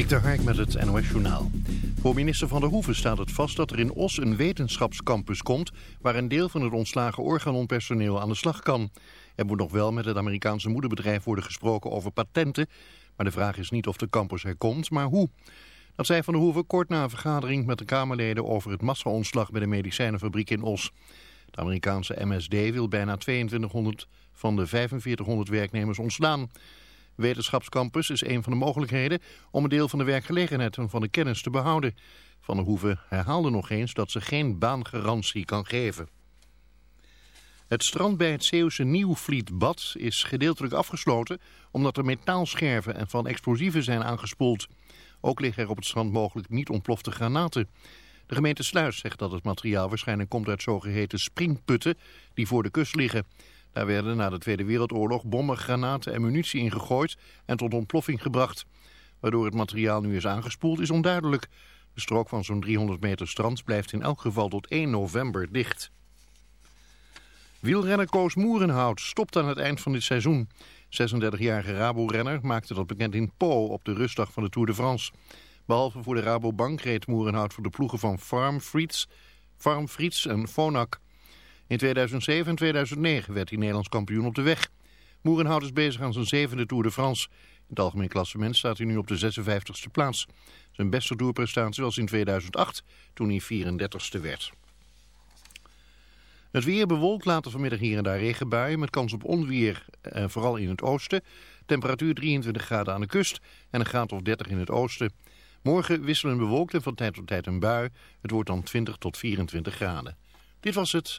Dik de Hark met het NOS Journaal. Voor minister Van der Hoeven staat het vast dat er in Os een wetenschapscampus komt... waar een deel van het ontslagen organonpersoneel aan de slag kan. Er moet nog wel met het Amerikaanse moederbedrijf worden gesproken over patenten... maar de vraag is niet of de campus er komt, maar hoe. Dat zei Van der Hoeven kort na een vergadering met de Kamerleden... over het massa-ontslag bij de medicijnenfabriek in Os. De Amerikaanse MSD wil bijna 2200 van de 4500 werknemers ontslaan... Wetenschapscampus is een van de mogelijkheden om een deel van de werkgelegenheid en van de kennis te behouden. Van der Hoeven herhaalde nog eens dat ze geen baangarantie kan geven. Het strand bij het Zeeuwse Nieuwvlietbad is gedeeltelijk afgesloten omdat er metaalscherven en van explosieven zijn aangespoeld. Ook liggen er op het strand mogelijk niet ontplofte granaten. De gemeente Sluis zegt dat het materiaal waarschijnlijk komt uit zogeheten springputten die voor de kust liggen. Daar werden na de Tweede Wereldoorlog bommen, granaten en munitie ingegooid en tot ontploffing gebracht. Waardoor het materiaal nu is aangespoeld is onduidelijk. De strook van zo'n 300 meter strand blijft in elk geval tot 1 november dicht. Wielrenner Koos Moerenhout stopt aan het eind van dit seizoen. 36-jarige Rabo-renner maakte dat bekend in Po op de rustdag van de Tour de France. Behalve voor de Rabobank reed Moerenhout voor de ploegen van Farm Friets, Farm Friets en Fonak. In 2007 en 2009 werd hij Nederlands kampioen op de weg. Moerenhout is bezig aan zijn zevende Tour de France. In het algemeen klassement staat hij nu op de 56e plaats. Zijn beste toerprestatie was in 2008, toen hij 34ste werd. Het weer bewolkt later vanmiddag hier en daar regenbuien met kans op onweer, eh, vooral in het oosten. Temperatuur 23 graden aan de kust en een graad of 30 in het oosten. Morgen wisselen bewolkt en van tijd tot tijd een bui. Het wordt dan 20 tot 24 graden. Dit was het.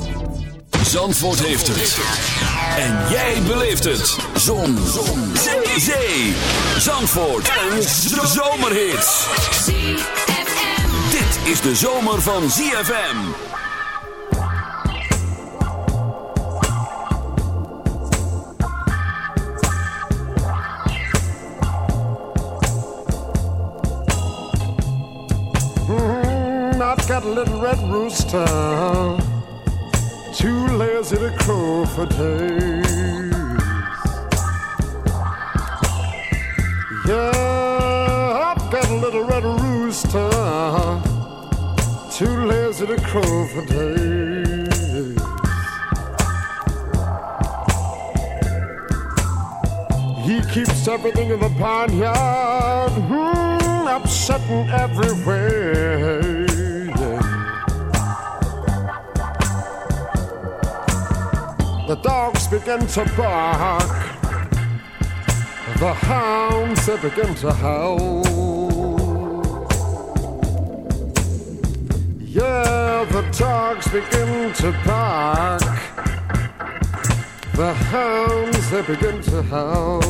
Zandvoort heeft het. En jij beleeft het. Zon. Zon. Zee. Zee. Zandvoort. Een zomerhit. Dit is de zomer van ZFM. Mm, I've got a little red rooster, too lazy to crow for days. Yeah, I've got a little red rooster, too lazy to crow for days. He keeps everything in the barnyard hmm, upsetting everywhere. The dogs begin to bark, the hounds they begin to howl. Yeah, the dogs begin to bark. The hounds they begin to howl.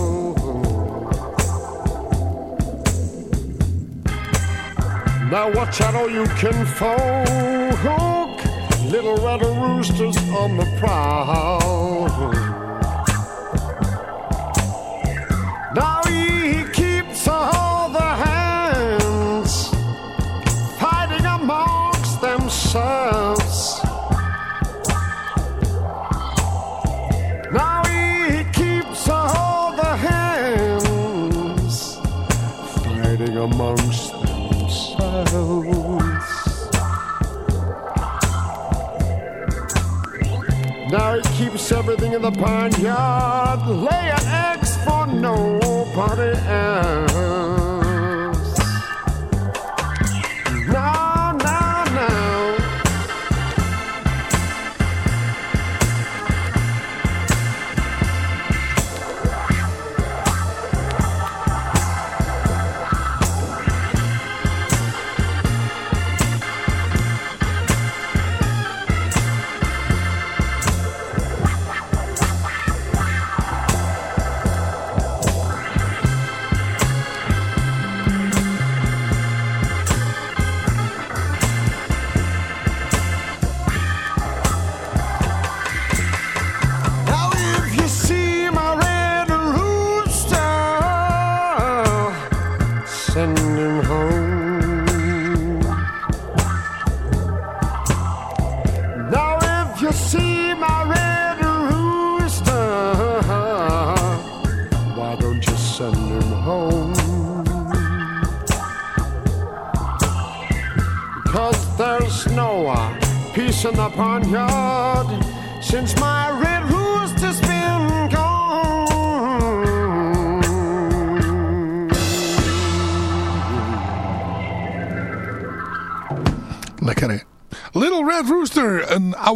Now watch out, all you can folk. Little red roosters on the prowl. everything in the pine yard. Lay an eggs for nobody else.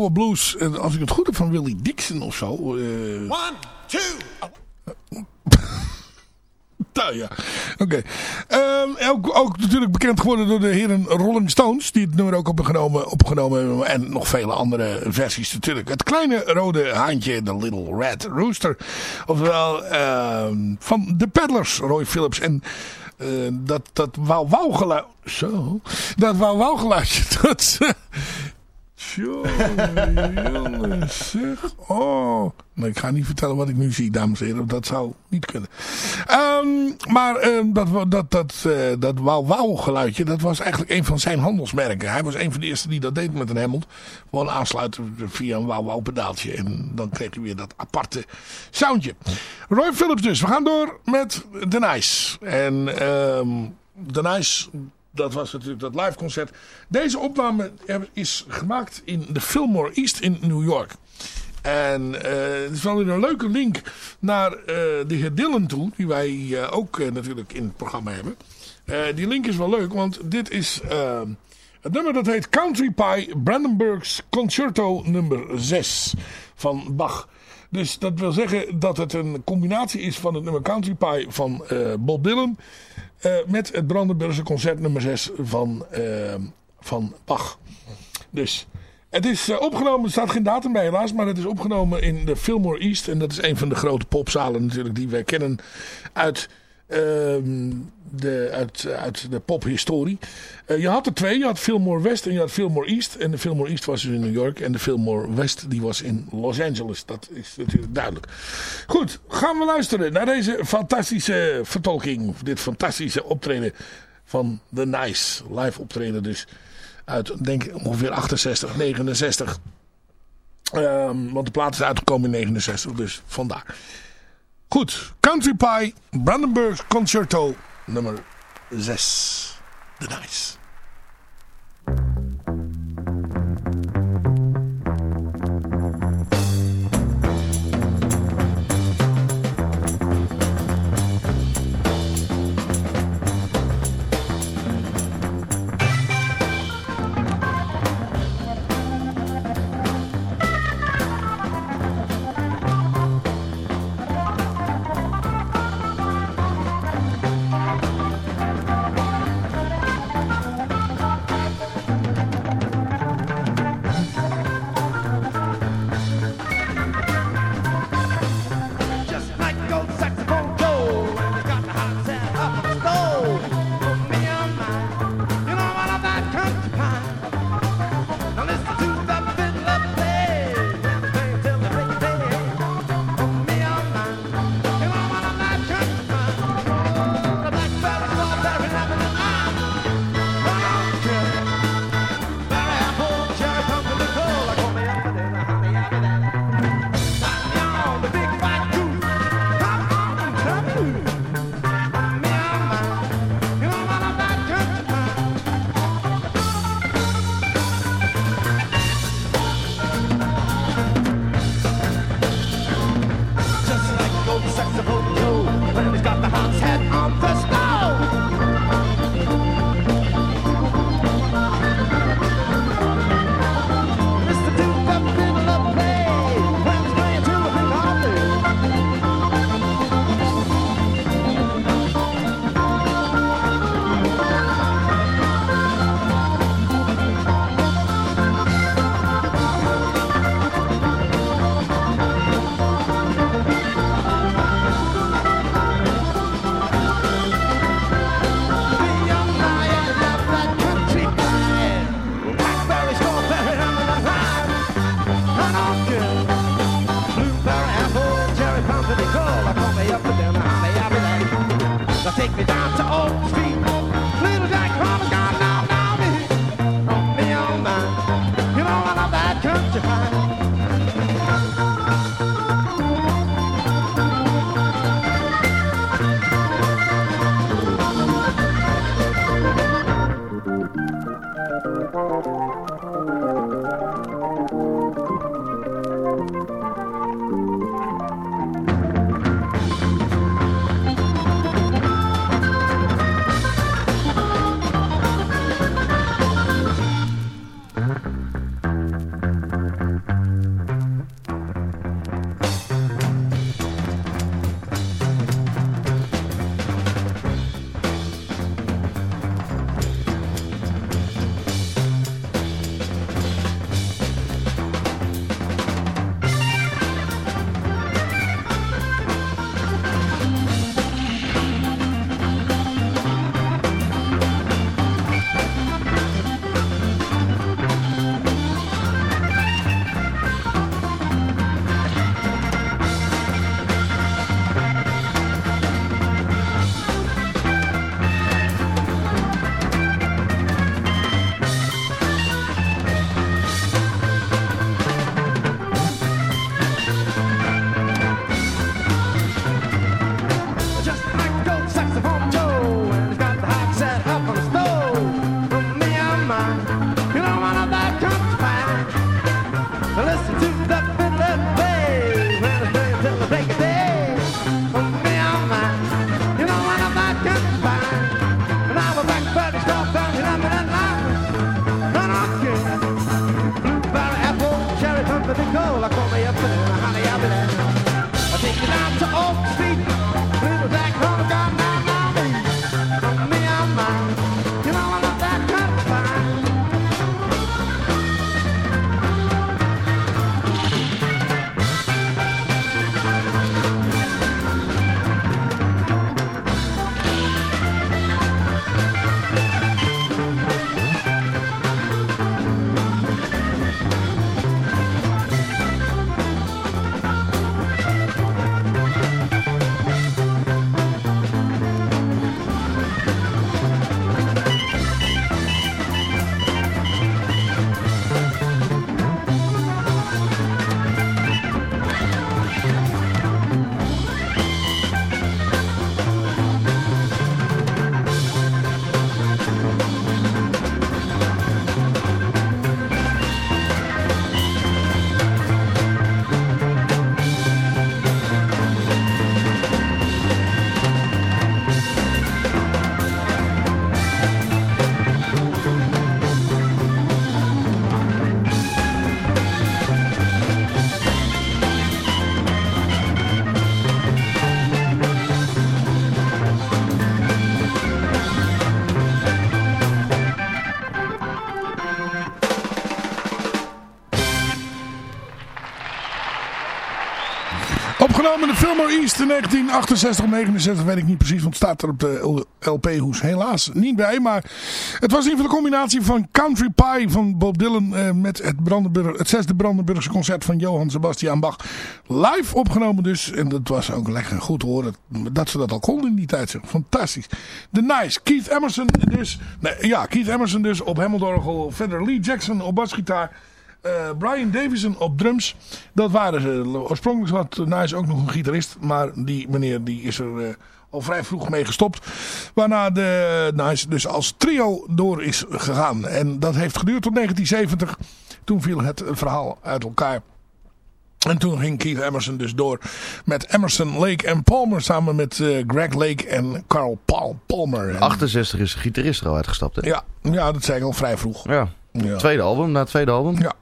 Oude blues. En als ik het goed heb van Willie Dixon of zo. eh One, two. Nou ja, oké. Ehm, ook, ook natuurlijk bekend geworden door de heren Rolling Stones. Die het nummer ook opgenomen, opgenomen hebben. En nog vele andere versies natuurlijk. Het kleine rode haantje, de Little Red Rooster. Oftewel ehm, van de Peddlers, Roy Phillips. En eh, dat, dat wauw wauw geluid... Zo. Dat wauw wauw geluidje. Dat... eh, Jongen. Oh. Maar ik ga niet vertellen wat ik nu zie, dames en heren. Dat zou niet kunnen. Ehm, maar ehm, dat, dat, dat, eh, dat wauw wauw geluidje, dat was eigenlijk een van zijn handelsmerken. Hij was een van de eerste die dat deed met een Hammond. Gewoon aansluiten via een wauw wauw pedaaltje. En dan kreeg hij weer dat aparte soundje. Roy Phillips dus. We gaan door met The Nice. En ehm The Nice dat was natuurlijk dat live concert. Deze opname is gemaakt in de Fillmore East in New York. En eh, het is wel weer een leuke link naar eh, de heer Dylan toe. Die wij eh, ook natuurlijk in het programma hebben. Die link is wel leuk. Want dit is het nummer dat heet Country Pie Brandenburgs Concerto nummer 6 van Bach. Dus dat wil zeggen dat het een combinatie is van het nummer Country Pie van eh, Bob Dylan. eh, met het Brandenburgse concert nummer 6 van, eh, van Bach. Dus het is opgenomen, er staat geen datum bij helaas, maar het is opgenomen in de Fillmore East. En dat is een van de grote popzalen natuurlijk die wij kennen uit, ehm, de, uit, de pophistorie. Eh, je had er twee, je had Fillmore West en je had Fillmore East. En de Fillmore East was dus in New York en de Fillmore West die was in Los Angeles. Dat is natuurlijk duidelijk. Goed, gaan we luisteren naar deze fantastische vertolking. Dit fantastische optreden van The Nice. Live optreden dus uit denk ik ongeveer 68, 69. Ehm, want de plaat is uitgekomen in 69, dus vandaar. Goed, Country Pie, Brandenburg Concerto nummer 6. The Nice. happened to go like on the affair. In de Fillmore East in 1968 69, weet ik niet precies, want staat er op de LP-hoes helaas niet bij. Maar het was in ieder de combinatie van Country Pie van Bob Dylan eh, met het, het zesde Brandenburgse concert van Johann Sebastian Bach. Live opgenomen dus, en dat was ook lekker goed te horen dat ze dat al konden in die tijd. Zeg. Fantastisch. The Nice, Keith Emerson dus, nee, ja, Keith Emerson dus op Hammondorgel, verder Lee Jackson op basgitaar. Eh, Brian Davison op drums. Dat waren ze. Oorspronkelijk had Nice ook nog een gitarist. Maar die meneer die is er eh, al vrij vroeg mee gestopt. Waarna de Nice dus als trio door is gegaan. En dat heeft geduurd tot 1970. Toen viel het verhaal uit elkaar. En toen ging Keith Emerson dus door met Emerson, Lake en Palmer samen met eh, Greg Lake en Carl Paul Palmer. En- 68 is de gitarist er al uitgestapt, hè? Ja, ja, dat zei ik al vrij vroeg. Ja. Ja. Tweede album, na het tweede album. Ja,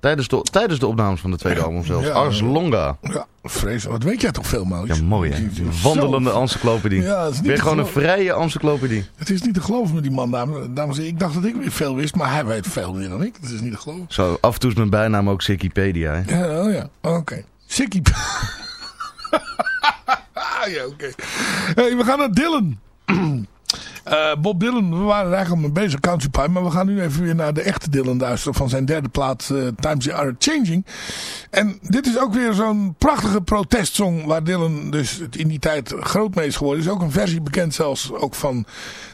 Tijdens, de, tijdens de opnames van de tweede album zelfs. Ja. Ars Longa. ja vreselijk. Wat weet jij toch veel, Maurice? Ja, mooi hè. Wandelende encyclopedie. Ja, dat is niet Weer gewoon een vrije encyclopedie. Het is niet te geloven met die man, dames, dames en heren. Ik dacht dat ik weer veel wist, maar hij weet veel meer dan ik. Het is niet te geloven. Zo, af en toe is mijn bijnaam ook Wikipedia. Hè? Ja, oh ja. Oké. Sikkie. ja, oké. Hey, we gaan naar Dylan. Eh, Bob Dylan, we waren eigenlijk al mee bezig, Country Pie. Maar we gaan nu even weer naar de echte Dylan luisteren van zijn derde plaat, eh, Times Are Changing. En dit is ook weer zo'n prachtige protestsong waar Dylan dus in die tijd groot mee is geworden. Er is ook een versie bekend zelfs ook van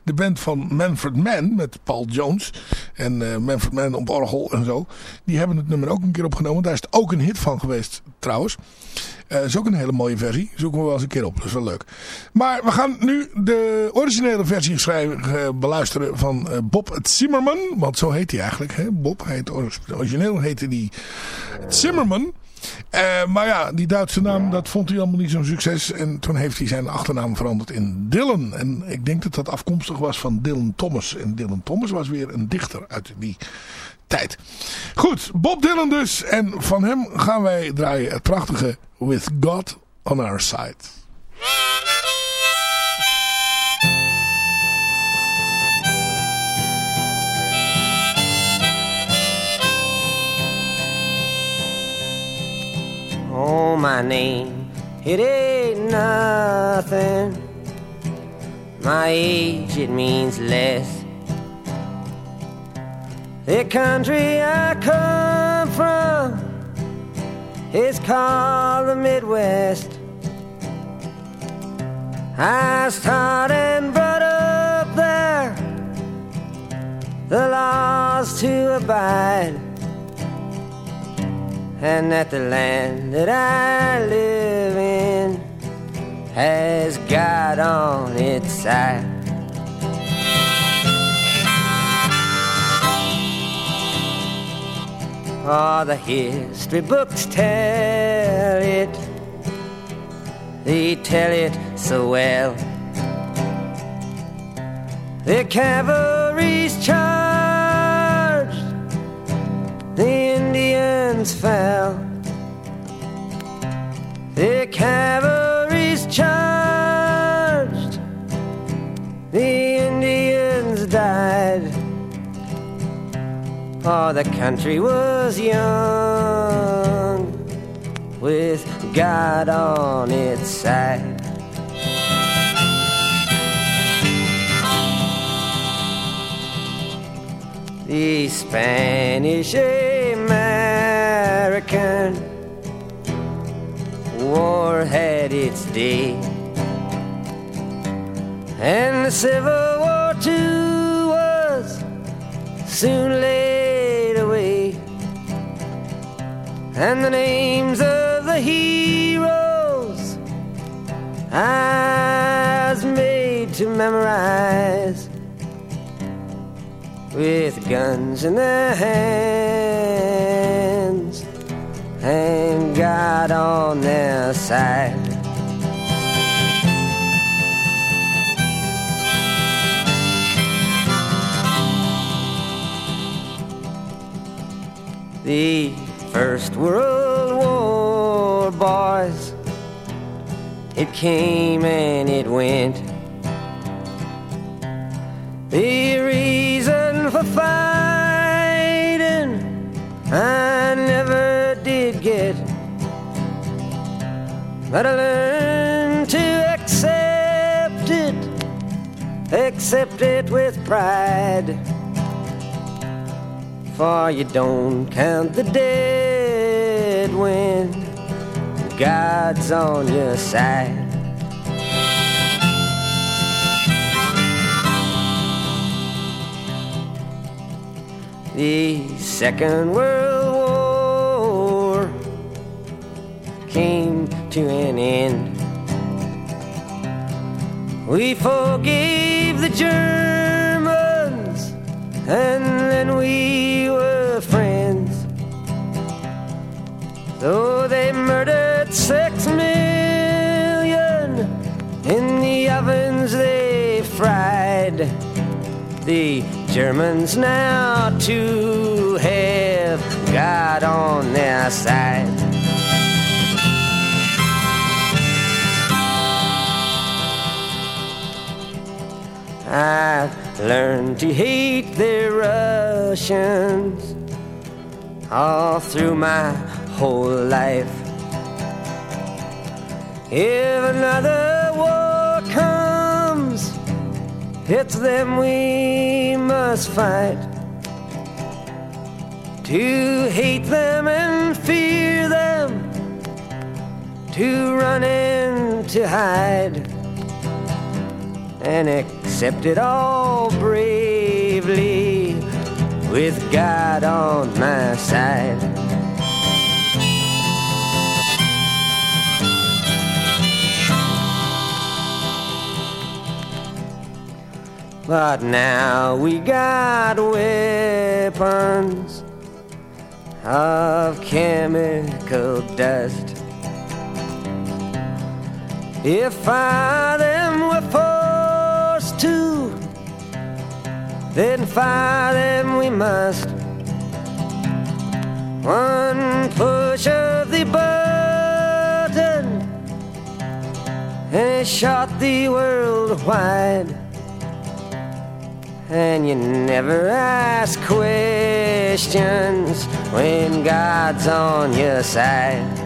de band van Manfred Mann met Paul Jones. En eh, Manfred Mann op orgel en zo. Die hebben het nummer ook een keer opgenomen. Daar is het ook een hit van geweest trouwens. Eh is ook een hele mooie versie. Zoeken we wel eens een keer op. Dat is wel leuk. Maar we gaan nu de originele versie schrijven, eh, beluisteren van Bob Zimmerman. Want zo heet hij eigenlijk. Hè? Bob. Heet, origineel heette hij Zimmerman. Eh, maar ja, die Duitse naam, dat vond hij allemaal niet zo'n succes. En toen heeft hij zijn achternaam veranderd in Dylan. En ik denk dat dat afkomstig was van Dylan Thomas. En Dylan Thomas was weer een dichter uit die tijd. Goed, Bob Dylan dus. En van hem gaan wij draaien het prachtige With God on Our Side. Oh, my name, it ain't nothing. My age, it means less. The country I come from is called the Midwest. I started and brought up there the laws to abide and that the land that I live in has God on its side. Oh, the history books tell it, they tell it so well. The cavalry's charged Indians fell. The cavalry's charged, the Indians died. Oh, the country was young with God on its side. The Spanish American War had its day, and the Civil War too was soon laid away, and the names of the heroes I was made to memorize with guns in their hands and God on their side. The First World War, boys, it came and it went. The reason for fighting I never but I learned to accept it, accept it with pride. For you don't count the dead when God's on your side. The Second World War came to an end. We forgave the Germans and then we were friends. Though they murdered six million in the ovens they fried, the Germans now too have God on their side. I've learned to hate the Russians all through my whole life. If another war comes, it's them we must fight. To hate them and fear them, to run and to hide and accept it all bravely with God on my side. But now we got weapons of chemical dust. If I then fire them we must. One push of the button, and it shot the world wide. And you never ask questions when God's on your side.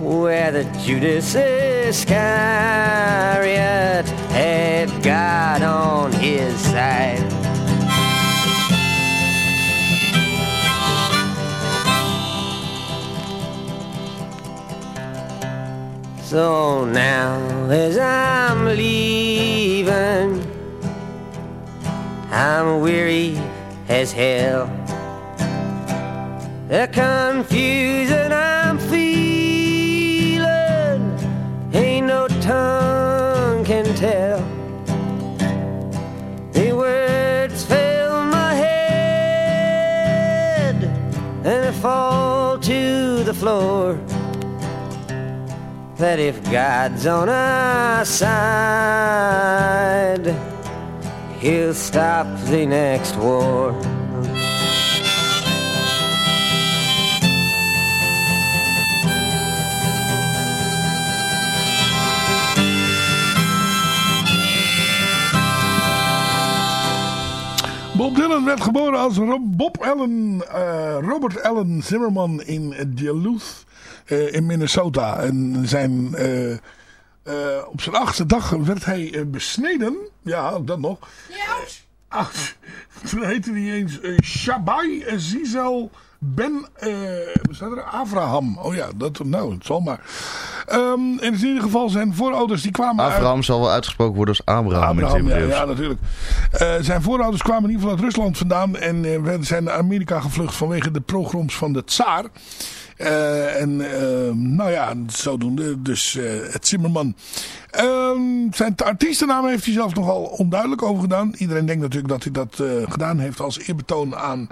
whether Judas Iscariot had God on his side. So now, as I'm leaving, I'm weary as hell. The confusion tell. The words fill my head and I fall to the floor. That if God's on our side, He'll stop the next war. Bob Dylan werd geboren als Bob Allen, eh, Robert Allen Zimmerman in Duluth eh, in Minnesota. En zijn, eh, op zijn achtste dag werd hij besneden. Ja, dat nog. Ach, toen heette hij eens Shabai Zizel Ben eh, staat er? Avraham. Oh ja, dat, nou, het zal maar. Ehm, en in ieder geval zijn voorouders die kwamen uit... Abraham zal wel uitgesproken worden als Abraham, Abraham, ja, ja, natuurlijk. Eh, zijn voorouders kwamen in ieder geval uit Rusland vandaan en eh, werden- zijn naar Amerika gevlucht vanwege de pogroms van de tsaar. Eh, en eh, nou ja, zodoende dus eh, het Zimmerman. Ehm, zijn artiestennaam heeft hij zelf nogal onduidelijk over gedaan. Iedereen denkt natuurlijk dat hij dat gedaan heeft als eerbetoon aan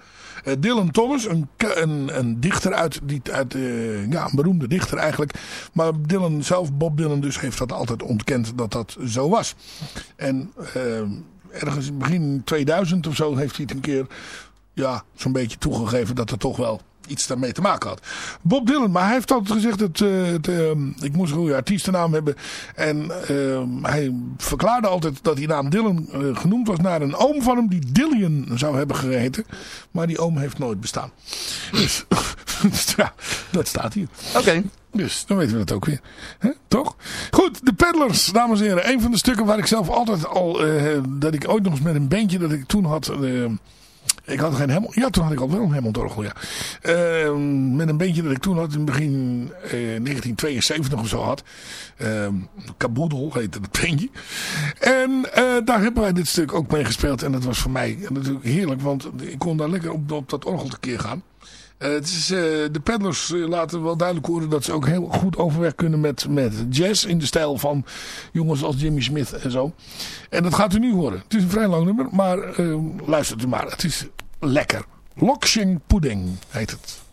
Dylan Thomas. Een, een, een dichter uit, die, uit eh, ja, een beroemde dichter eigenlijk. Maar Dylan zelf, Bob Dylan dus, heeft dat altijd ontkend dat dat zo was. En ehm, ergens in begin 2000 of zo heeft hij het een keer ja, zo'n beetje toegegeven dat er toch wel iets daarmee te maken had. Bob Dylan, maar hij heeft altijd gezegd dat eh, het, ehm, ik moest een goede artiestennaam hebben. En ehm, hij verklaarde altijd dat die naam Dylan eh, genoemd was naar een oom van hem die Dillian zou hebben geheten. Maar die oom heeft nooit bestaan. Dus, dus ja, dat staat hier. Oké. Dus dan weten we dat ook weer. Hè? Toch? Goed, de Peddlers, dames en heren. Een van de stukken waar ik zelf altijd al... eh, dat ik ooit nog eens met een bandje dat ik toen had... ik had geen Hammond... Ja, toen had ik al wel een Hammond orgel, ja. Eh, met een bandje dat ik toen had in begin eh, 1972 of zo had. Uh, Kaboedel heette het bandje. En eh, daar hebben wij dit stuk ook mee gespeeld. En dat was voor mij natuurlijk heerlijk. Want ik kon daar lekker op, dat orgel tekeer gaan. Eh, het is, eh, de peddlers eh, laten wel duidelijk horen dat ze ook heel goed overweg kunnen met, met jazz. In de stijl van jongens als Jimmy Smith en zo. En dat gaat u nu horen. Het is een vrij lang nummer, maar eh, luistert u maar. Het is lekker. Loksing pudding heet het.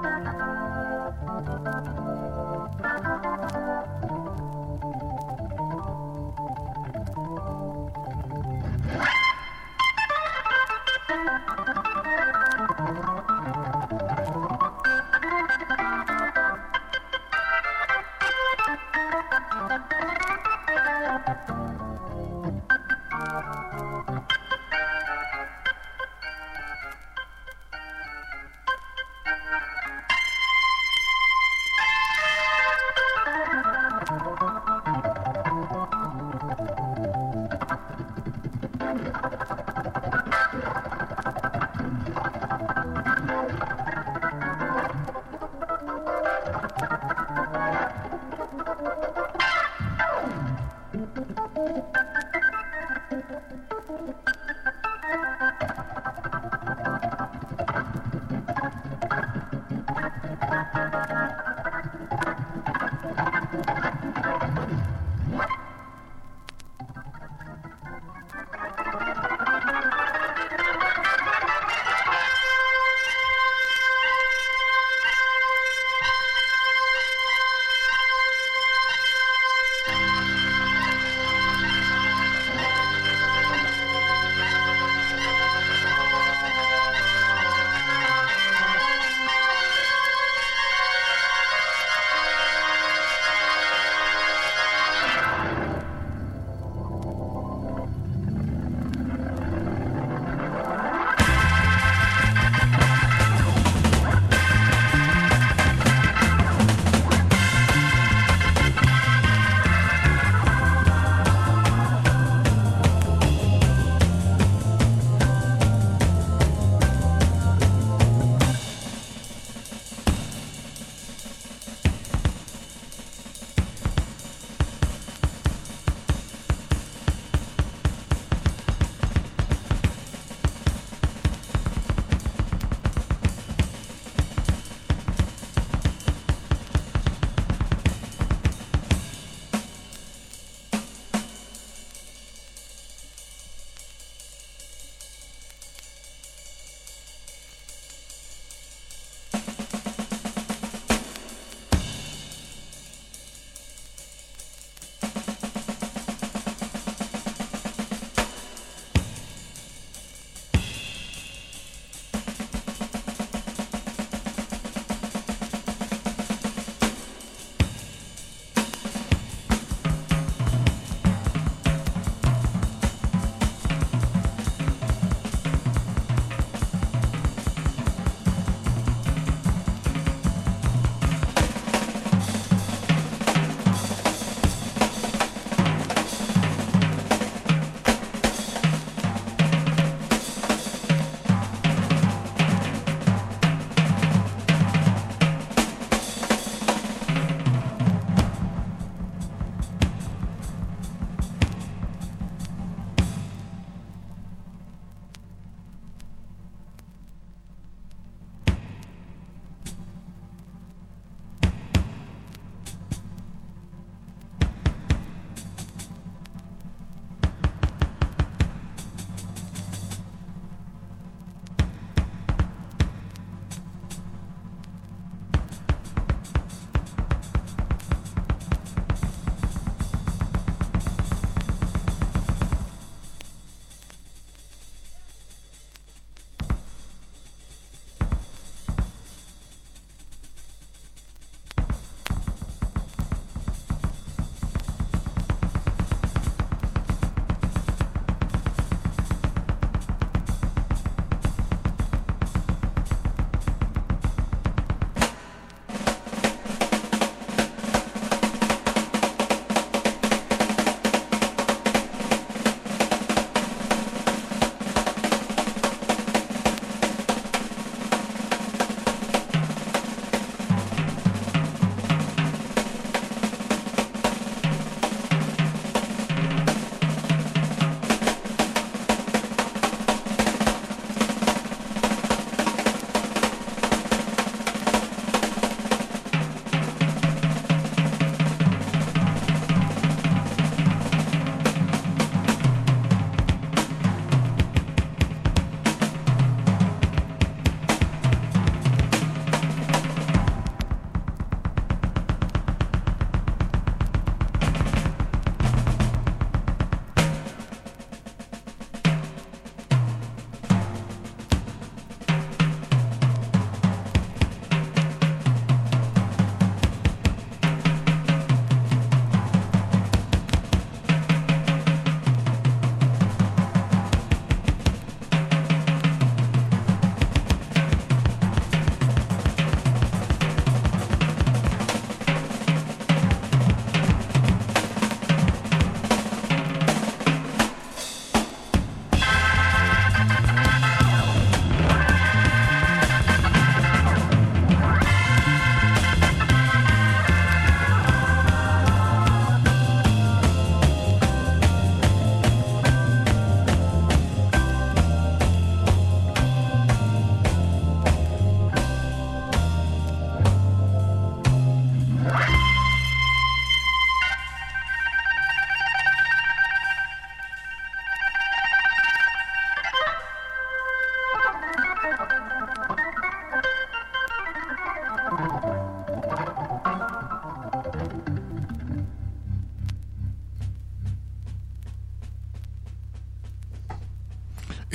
Thank you.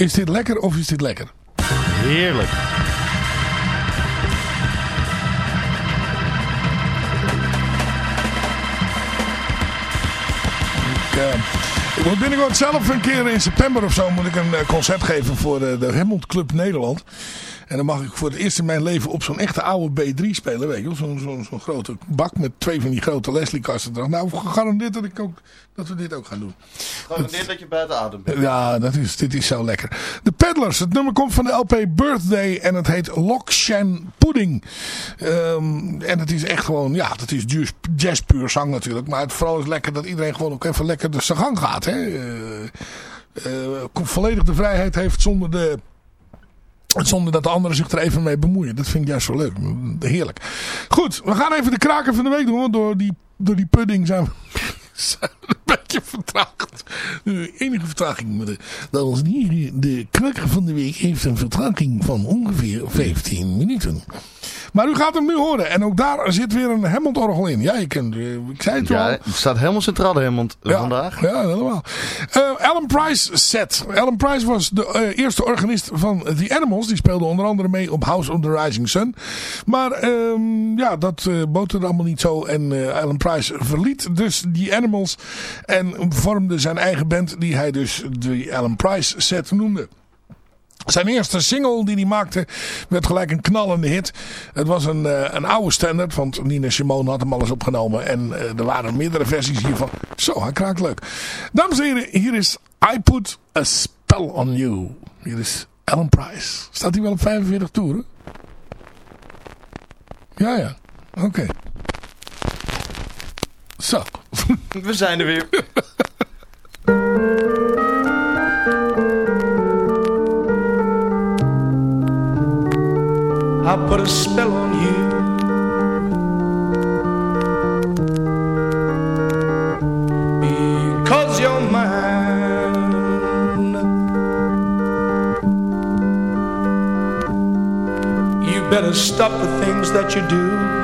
Is dit lekker of is dit lekker? Heerlijk. Ik, eh, ik moet binnenkort zelf een keer in september of zo moet ik een eh, concert geven voor de, de Helmond Club Nederland. En dan mag ik voor het eerst in mijn leven op zo'n echte oude B3 spelen. Weet je wel? Zo'n zo'n zo'n grote bak met twee van die grote Leslie kasten eraf. Nou, gegarandeerd dat, ik ook, dat we dit ook gaan doen. Garandeer dat je buiten adem bent. Ja, dat is, dit is zo lekker. De Peddlers. Het nummer komt van de LP Birthday. En het heet Lokshan Pudding. Ehm, en het is echt gewoon, ja, dat is jazz, jazz puur zang natuurlijk. Maar het vooral is lekker dat iedereen gewoon ook even lekker de zijn gang gaat. Hè? Eh, eh, volledig de vrijheid heeft zonder de... Zonder dat de anderen zich er even mee bemoeien. Dat vind ik juist zo leuk. Heerlijk. Goed, we gaan even de kraken van de week doen. Want door die, door die pudding zijn we, zijn we een beetje vertraagd. De enige vertraging. Dames en heren, de kraker van de week heeft een vertraging van ongeveer 15 minuten. Maar u gaat hem nu horen. En ook daar zit weer een Hammond-orgel in. Ja, je eh, ik zei het Ja, al. het staat helemaal centraal Helmond Ja, vandaag. Ja, helemaal. Eh, Alan Price set. Alan Price was de eh, eerste organist van The Animals. Die speelde onder andere mee op House of the Rising Sun. Maar ehm, ja, dat eh boterde allemaal niet zo. En eh, Alan Price verliet dus The Animals. En vormde zijn eigen band die hij dus de Alan Price set noemde. Zijn eerste single die hij maakte werd gelijk een knallende hit. Het was een, eh, een oude standard, want Nina Simone had hem alles opgenomen. En eh, er waren meerdere versies hiervan. Zo, hij kraakt leuk. Dames en heren, hier is I Put a Spell on You. Hier is Alan Price. Staat hij wel op 45 toeren? Ja, ja. Oké. Zo. We zijn er weer. I put a spell on you. Because you're mine. You better stop the things that you do.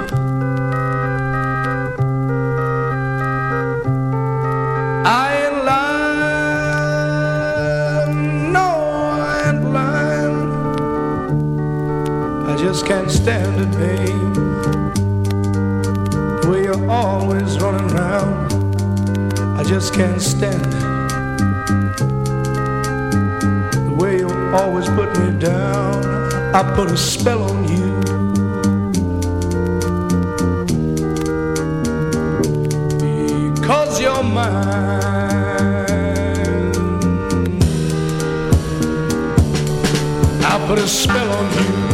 Just can't stand it, babe. The way you're always running around. I just can't stand it. The way you always put me down. I put a spell on you. Because you're mine. I put a spell on you.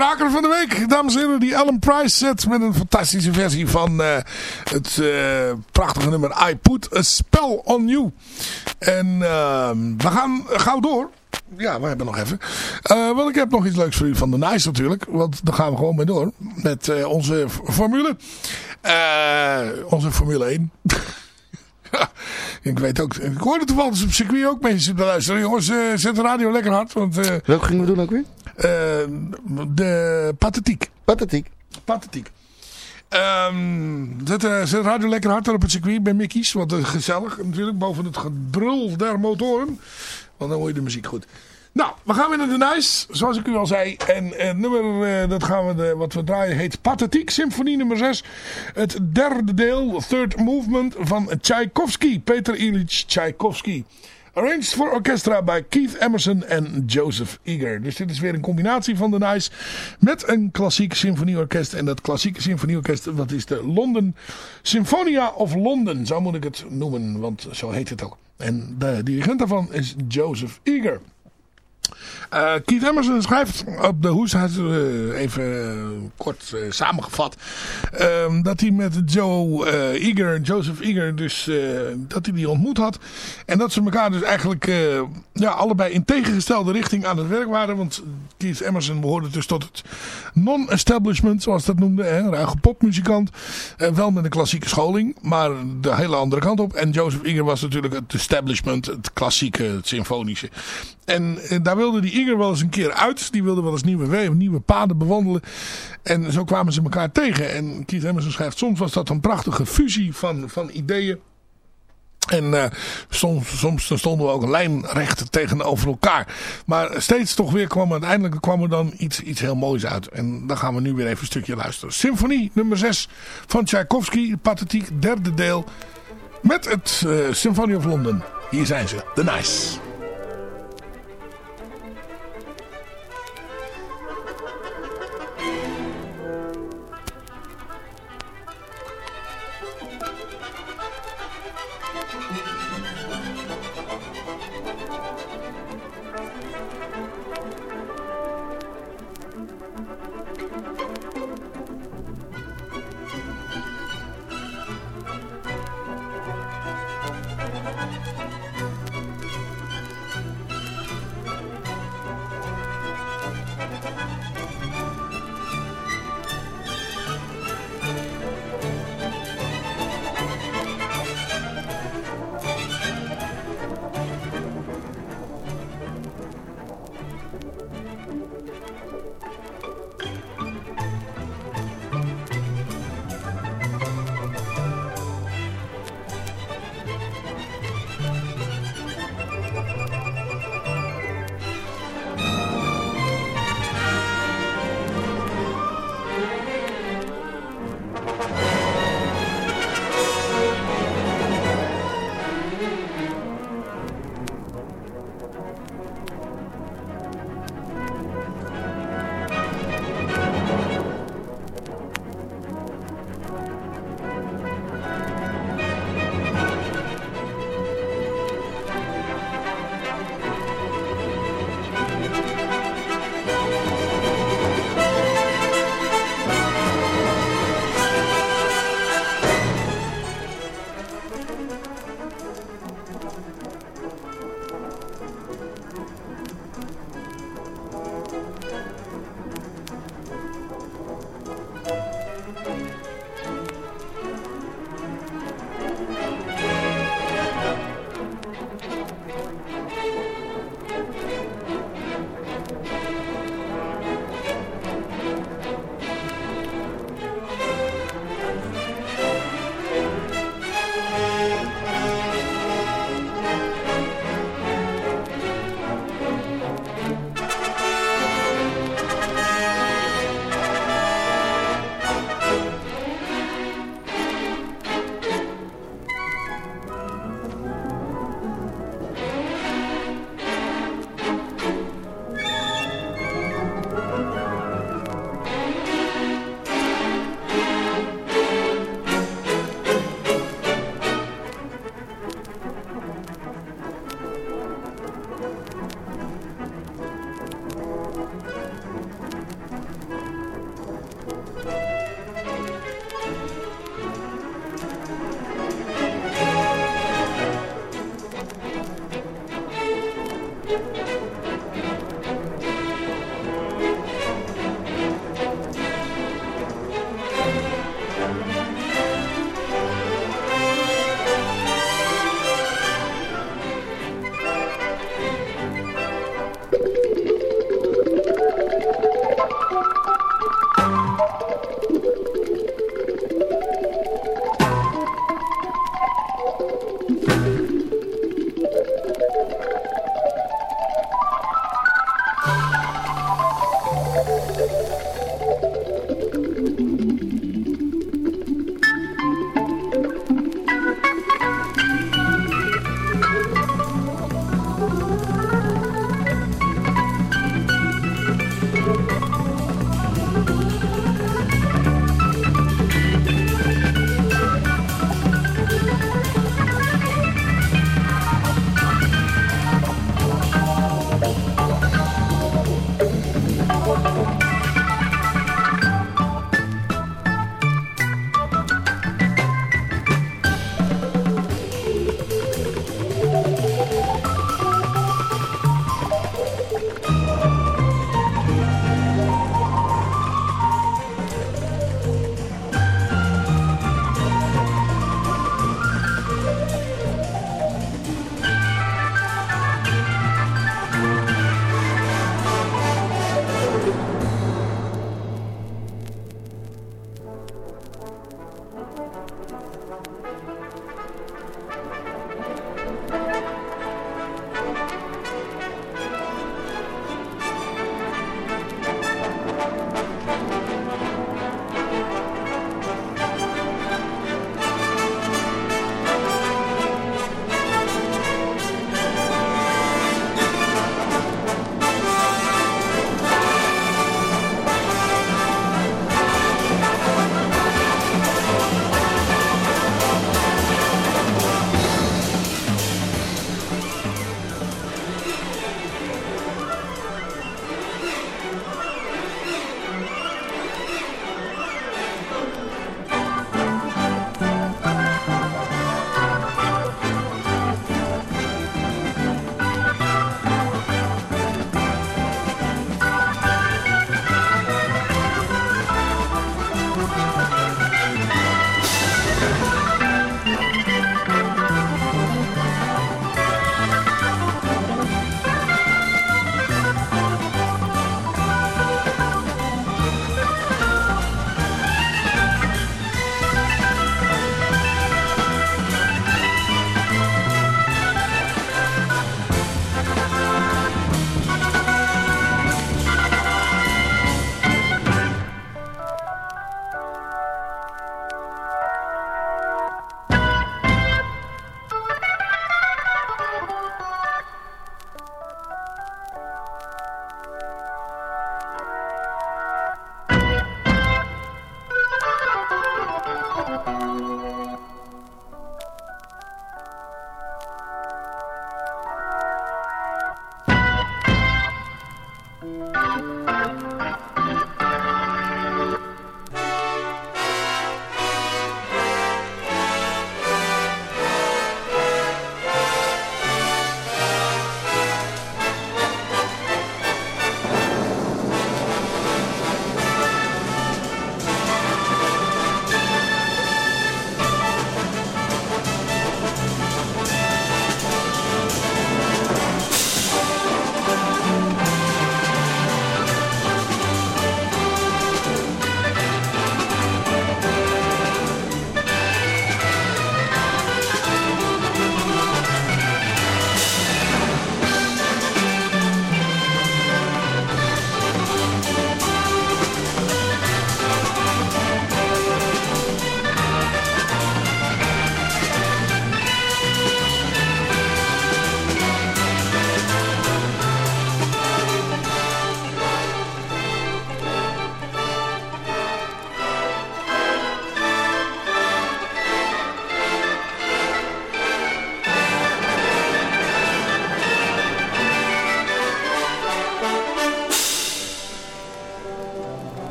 Kraker van de week, dames en heren. Die Ellen Price set met een fantastische versie van eh, het eh, prachtige nummer I Put a Spell on You. En ehm, we gaan gauw door. Ja, we hebben nog even. Eh, want ik heb nog iets leuks voor u van de Nice natuurlijk. Want daar gaan we gewoon mee door. Met onze formule. Onze Formule 1. Ja, ik weet ook. Ik hoorde toevallig op circuit ook mensen te luisteren. Jongens, zet de radio lekker hard. Want eh, Welke gingen we doen ook weer? Eh, de pathetiek. Pathetiek. Pathetiek. Ehm zet, eh, zet radio lekker hard op het circuit bij Mickey's. Want het is gezellig natuurlijk. Boven het gebrul der motoren. Want dan hoor je de muziek goed. Nou, we gaan weer naar de Nice. Zoals ik u al zei. En het nummer eh, dat gaan we de, wat we draaien heet Pathetiek. Symfonie nummer 6. Het derde deel. Third movement van Tchaikovsky. Peter Ilyich Tchaikovsky. Arranged for orchestra bij Keith Emerson en Joseph Eager. Dus dit is weer een combinatie van de Nice met een klassiek symfonieorkest. En dat klassieke symfonieorkest, dat is de London Symphonia of London. Zo moet ik het noemen, want zo heet het ook. En de dirigent daarvan is Joseph Eager. Eh, Keith Emerson schrijft op de hoes, is, eh, even eh, kort samengevat, ehm, dat hij met Joe Eager, Joseph Eager, dus dat hij die ontmoet had. En dat ze elkaar dus eigenlijk ja, allebei in tegengestelde richting aan het werk waren. Want Keith Emerson behoorde dus tot het non-establishment, zoals dat noemde, hè, een ruige popmuzikant. Wel met een klassieke scholing, maar de hele andere kant op. En Joseph Eager was natuurlijk het establishment, het klassieke, het symfonische. En daar wilde die Inger wel eens een keer uit. Die wilde wel eens nieuwe, we- nieuwe paden bewandelen. En zo kwamen ze elkaar tegen. En Keith Emerson schrijft, soms was dat een prachtige fusie van, van ideeën. En eh, soms, soms stonden we ook lijnrecht tegenover elkaar. Maar steeds toch weer kwam uiteindelijk kwam er dan iets, iets heel moois uit. En dan gaan we nu weer even een stukje luisteren. Symfonie nummer 6 van Tchaikovsky, Pathetiek, derde deel. Met het eh, Symphony of London. Hier zijn ze, The Nice.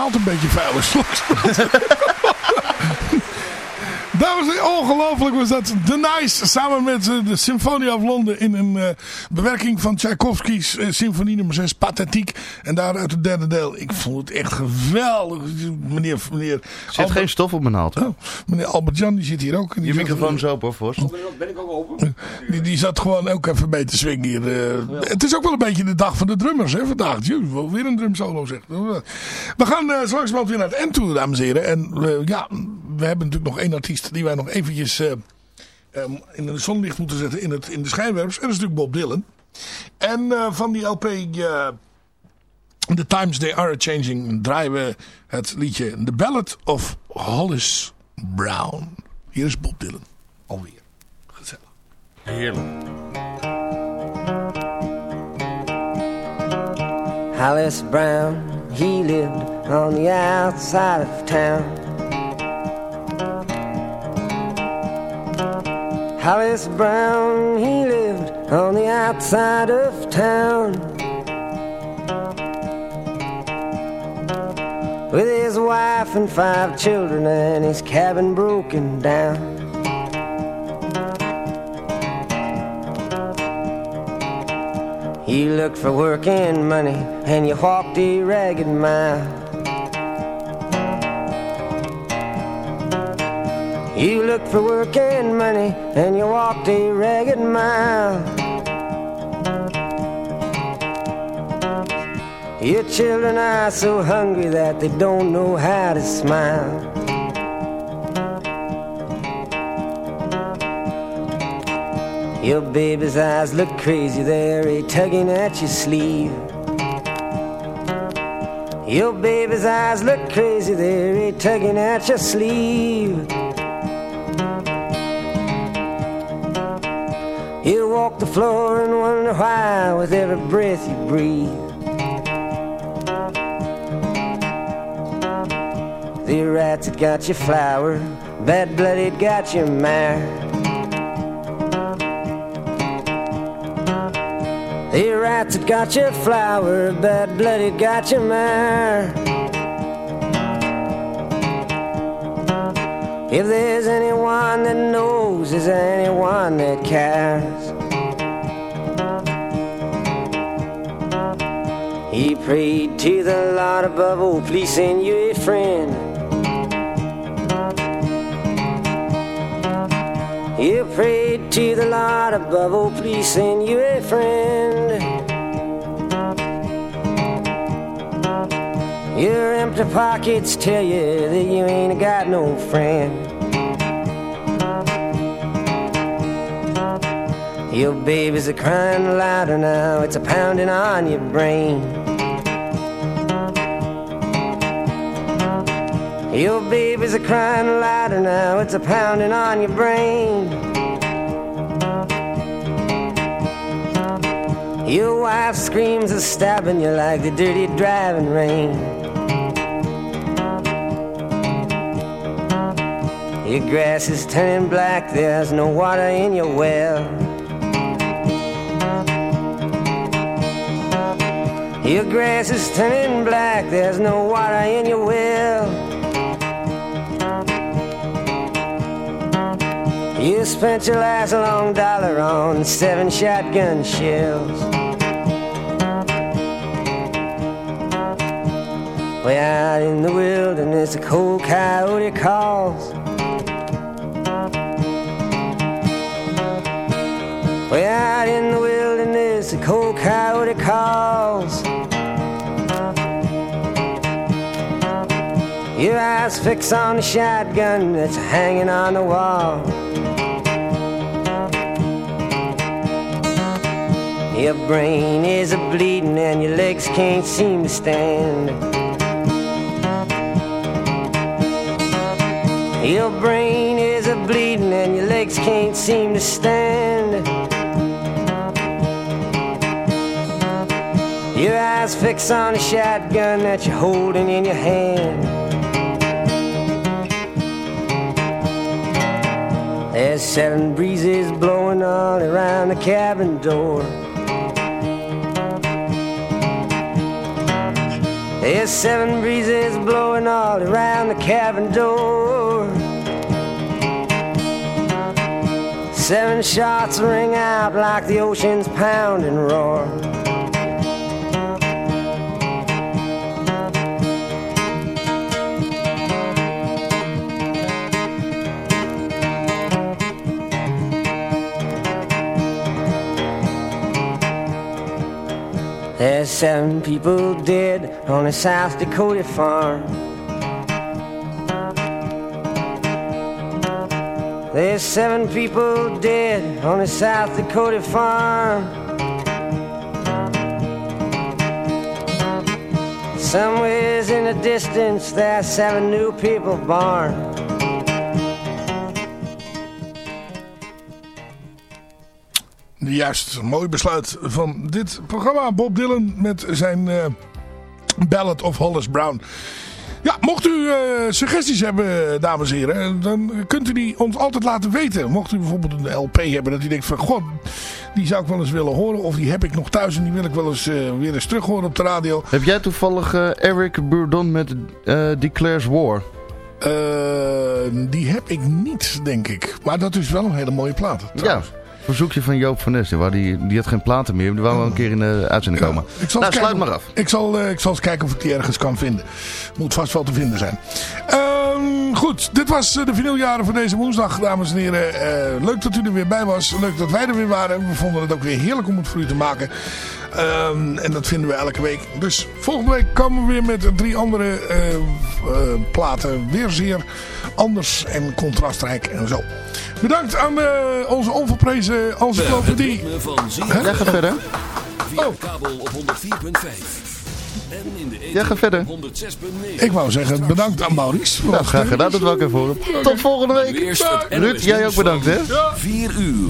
Naald een beetje veilig slot. Heren, ongelooflijk was dat. The Nice samen met eh, de Symfonie of Londen in een eh, bewerking van Tchaikovsky's eh, symfonie nummer 6, Pathetiek. En daaruit het derde deel. Ik vond het echt geweldig. Meneer, meneer, Er zit geen stof op mijn naald. Oh, meneer Albert Jan die zit hier ook. Die Je microfoon is open hoor, Vos. Die, die zat gewoon ook even mee te swingen hier. Het is ook wel een beetje de dag van de drummers hè, vandaag. Wel weer een drumsolo zeg. We gaan eh zo weer naar het end toe, dames en heren. En ja, we hebben natuurlijk nog één artiest die wij nog eventjes eh, eh, in het zonlicht moeten zetten in, het, in de schijnwerpers. En dat is natuurlijk Bob Dylan. En eh, van die LP... eh, The Times They Are Changing draaien we het liedje The Ballad of Hollis Brown. Hier is Bob Dylan. Alweer. Gezellig. Heerlijk. Hollis Brown, he lived on the outside of town. Hollis Brown, he lived on the outside of town. With his wife and five children and his cabin broken down. You looked for work and money, and you walked a ragged mile. You looked for work and money, and you walked a ragged mile. Your children are so hungry that they don't know how to smile. Your baby's eyes look crazy, they're a tugging at your sleeve. Your baby's eyes look crazy, they're a tugging at your sleeve. Walk the floor and wonder why with every breath you breathe. The rats that got your flower, bad blood blooded got your mare. The rats that got your flower, bad blood blooded got your mare. If there's anyone that knows, is there anyone that cares? He prayed to the Lord above, oh, please send you a friend. You prayed to the Lord above, oh, please send you a friend. Your empty pockets tell you that you ain't got no friend. Your babies are crying louder now, it's a pounding on your brain. Your babies are crying louder now, it's a pounding on your brain. Your wife screams and stabbing you like the dirty driving rain. Your grass is turning black, there's no water in your well. Your grass is turning black, there's no water in your well. You spent your last long dollar on seven shotgun shells. Way out in the wilderness, a cold coyote calls. Way out in the wilderness, a cold coyote calls. Your eyes fix on the shotgun that's hanging on the wall. Your brain is a bleeding and your legs can't seem to stand. Your brain is a bleeding and your legs can't seem to stand. Your eyes fix on a shotgun that you're holding in your hand. There's seven breezes blowing all around the cabin door. There's seven breezes blowing all around the cabin door. Seven shots ring out like the ocean's pounding roar. Seven people dead on a South Dakota farm. There's seven people dead on a South Dakota farm. Somewheres in the distance, there's seven new people born. Juist, een mooi besluit van dit programma. Bob Dylan met zijn eh, Ballad of Hollis Brown. Ja, mocht u eh, suggesties hebben, dames en heren, dan kunt u die ons altijd laten weten. Mocht u bijvoorbeeld een LP hebben dat u denkt van, god, die zou ik wel eens willen horen. Of die heb ik nog thuis en die wil ik wel eens eh, weer eens terug horen op de radio. Heb jij toevallig eh, Eric Bourdon met eh, Declares War? Eh, die heb ik niet, denk ik. Maar dat is wel een hele mooie plaat. Ja. Verzoekje van Joop van Nes. waar Die, die had geen platen meer. Die wou wel een keer in de uitzending komen. Ik zal nou, sluit kijken- maar af. Ik zal, eh, ik zal eens kijken of ik die ergens kan vinden. Moet vast wel te vinden zijn. Ehm, goed, dit was eh, de vinyljaren van deze woensdag, dames en heren. Eh, leuk dat u er weer bij was. Leuk dat wij er weer waren. We vonden het ook weer heerlijk om het voor u te maken. Ehm, en dat vinden we elke week. Dus volgende week komen we weer met drie andere eh, eh, platen. Weer zeer anders en contrastrijk en zo. Bedankt aan eh, onze onverprezen encyclopedie. ZFM. Ja, ga verder. Via Oh. de kabel op 104.5. En in de ether Ja, ga verder. op 106.9. Ik wou zeggen, bedankt aan Maurice. Nou, graag gedaan. Dat even horen. Tot volgende week. Ruud, jij ook bedankt, hè? 4 uur.